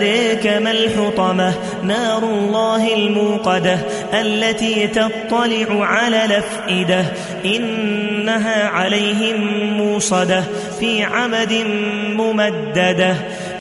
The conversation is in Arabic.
أدريك ما الحطمة؟ نار الله الموقدة التي تطلع على الافئده إنها عليهم موصدة في عمد ممددة.